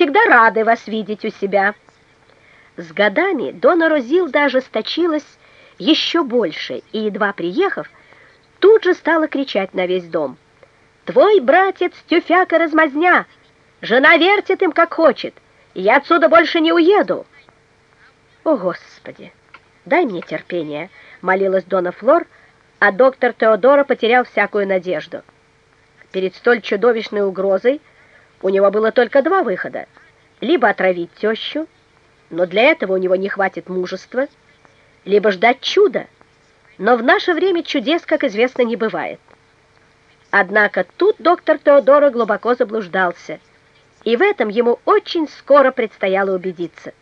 всегда рады вас видеть у себя». С годами Дона Розилда ожесточилась еще больше и, едва приехав, тут же стала кричать на весь дом. «Твой братец тюфяк и размазня! Жена вертит им, как хочет, я отсюда больше не уеду!» «О, Господи! Дай мне терпение!» — молилась Дона Флор, а доктор Теодора потерял всякую надежду. Перед столь чудовищной угрозой у него было только два выхода. Либо отравить тещу, но для этого у него не хватит мужества, либо ждать чуда, но в наше время чудес, как известно, не бывает. Однако тут доктор Теодора глубоко заблуждался, и в этом ему очень скоро предстояло убедиться.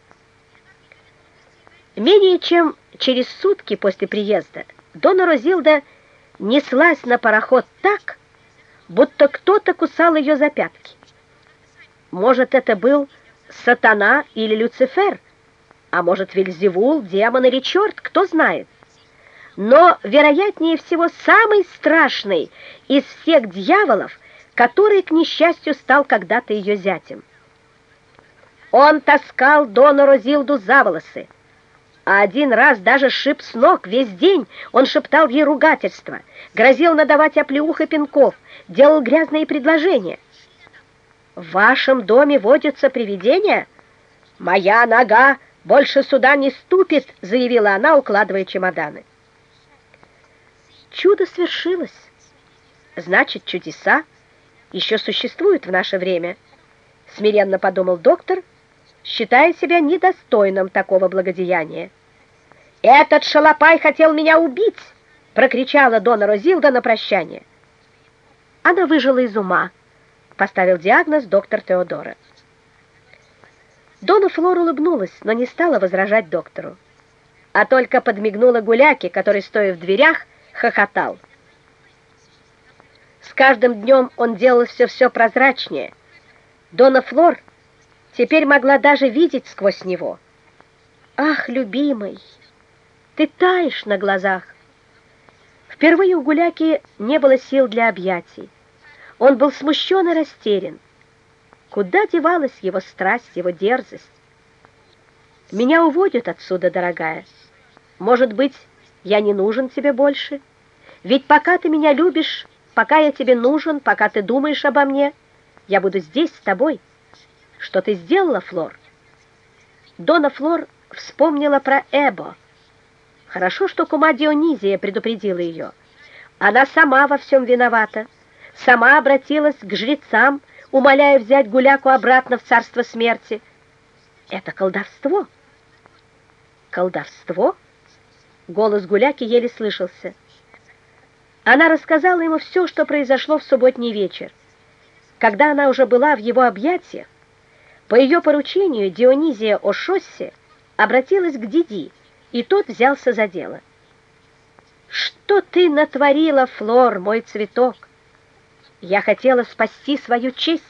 Менее чем через сутки после приезда Дона Розилда неслась на пароход так, будто кто-то кусал ее за пятки. Может, это был сатана или Люцифер, а может, Вельзевул, демон или черт, кто знает. Но, вероятнее всего, самый страшный из всех дьяволов, который, к несчастью, стал когда-то ее зятем. Он таскал Дону Розилду за волосы, а один раз даже шип с ног. Весь день он шептал ей ругательства, грозил надавать оплеух и пинков, делал грязные предложения. «В вашем доме водятся привидения? Моя нога больше сюда не ступит», — заявила она, укладывая чемоданы. Чудо свершилось. Значит, чудеса еще существуют в наше время, смиренно подумал доктор, считая себя недостойным такого благодеяния. «Этот шалопай хотел меня убить!» — прокричала Дона Розилда на прощание. Она выжила из ума, поставил диагноз доктор Теодора. Дона Флор улыбнулась, но не стала возражать доктору, а только подмигнула гуляке, который, стоя в дверях, хохотал. С каждым днем он делал все-все прозрачнее. Дона Флор теперь могла даже видеть сквозь него. «Ах, любимый!» Ты таешь на глазах. Впервые у Гуляки не было сил для объятий. Он был смущен и растерян. Куда девалась его страсть, его дерзость? Меня уводят отсюда, дорогая. Может быть, я не нужен тебе больше? Ведь пока ты меня любишь, пока я тебе нужен, пока ты думаешь обо мне, я буду здесь с тобой. Что ты сделала, Флор? Дона Флор вспомнила про Эбо, Хорошо, что кума Дионизия предупредила ее. Она сама во всем виновата. Сама обратилась к жрецам, умоляя взять Гуляку обратно в царство смерти. Это колдовство. Колдовство? Голос Гуляки еле слышался. Она рассказала ему все, что произошло в субботний вечер. Когда она уже была в его объятиях, по ее поручению Дионизия Ошоссе обратилась к Диди, и тот взялся за дело. «Что ты натворила, Флор, мой цветок? Я хотела спасти свою честь».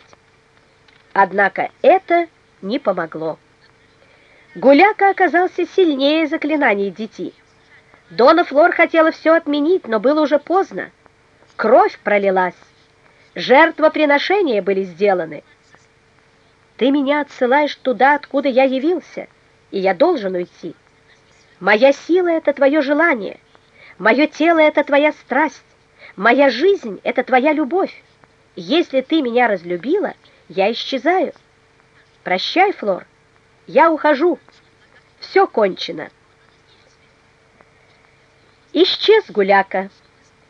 Однако это не помогло. Гуляка оказался сильнее заклинаний детей. Дона Флор хотела все отменить, но было уже поздно. Кровь пролилась, жертвоприношения были сделаны. Ты меня отсылаешь туда, откуда я явился, и я должен уйти. Моя сила — это твое желание, мое тело — это твоя страсть, моя жизнь — это твоя любовь. Если ты меня разлюбила, я исчезаю. Прощай, Флор, я ухожу. Все кончено. Исчез гуляка,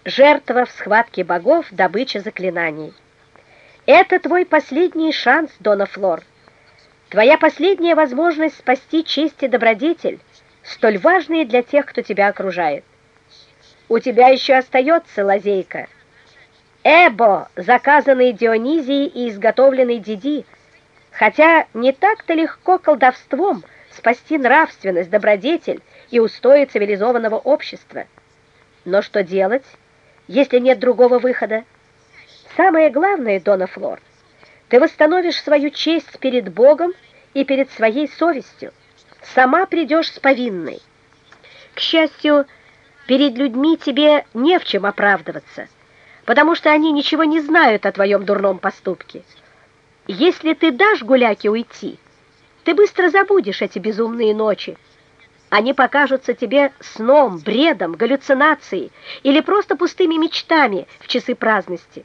жертва в схватке богов, добыча заклинаний. Это твой последний шанс, Дона Флор. Твоя последняя возможность спасти честь и добродетель, столь важные для тех, кто тебя окружает. У тебя еще остается лазейка. Эбо, заказанный Дионизией и изготовленный Диди, хотя не так-то легко колдовством спасти нравственность, добродетель и устои цивилизованного общества. Но что делать, если нет другого выхода? Самое главное, Дона Флор, ты восстановишь свою честь перед Богом и перед своей совестью сама придешь с повинной. К счастью, перед людьми тебе не в чем оправдываться, потому что они ничего не знают о твоем дурном поступке. Если ты дашь гуляке уйти, ты быстро забудешь эти безумные ночи. Они покажутся тебе сном, бредом, галлюцинацией или просто пустыми мечтами в часы праздности.